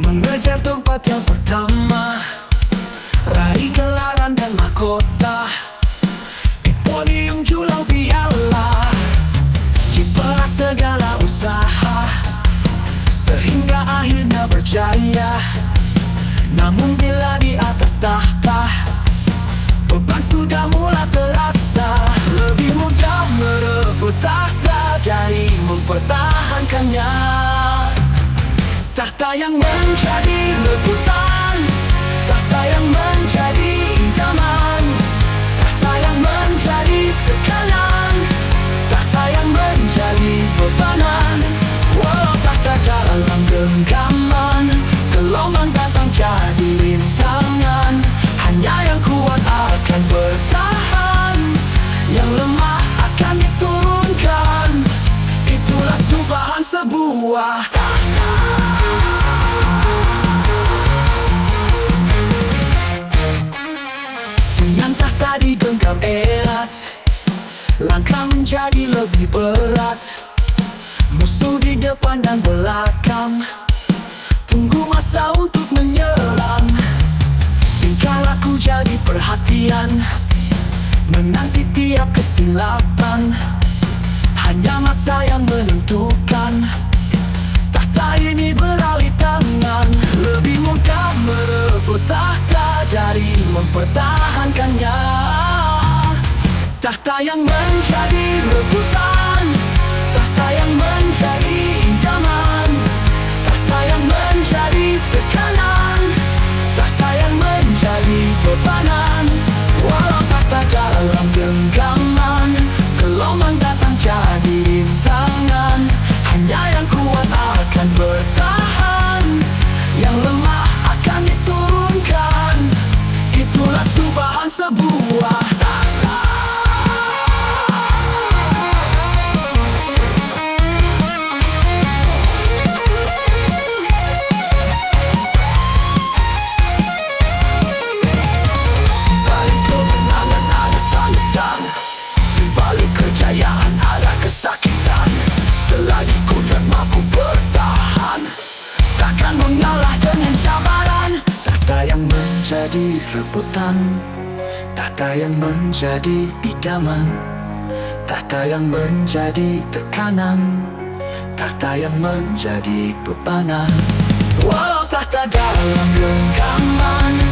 Mengejar tempat yang pertama. Raih gelaran dan mahkota. Di podium julang piala. Kipelah segala usaha. Sehingga akhirnya berjaya. Namun bila di atas tahta Beban sudah mula terasa. Tahta yang menjadi rebutan. Tahta yang menjadi idaman. Tahta yang menjadi tekanan. Tahta yang menjadi bebanan. Walau tahta dalam genggaman Gelombang datang jadi rintangan. Hanya yang kuat akan bertahan. Yang lemah akan diturunkan. Itulah subahan sebuah Langkah menjadi lebih berat. Musuh di depan dan belakang. Tunggu masa untuk menyerang. Tingkah laku jadi perhatian. Menanti tiap kesilapan. Hanya masa yang menentukan. Tahta ini beralih tangan. Lebih mudah merebut tahta Dari mempertahankannya Tahta yang menjadi rebutan. Tahta yang menjadi idaman. Tahta yang menjadi tekanan. Tahta yang menjadi bebanan. Walau tahta dalam genggaman Gelombang datang jadi menjadi rebutan. Tahta yang menjadi idaman. Tahta yang menjadi tekanan. Tahta yang menjadi bebanan. Walau tahta dalam genggaman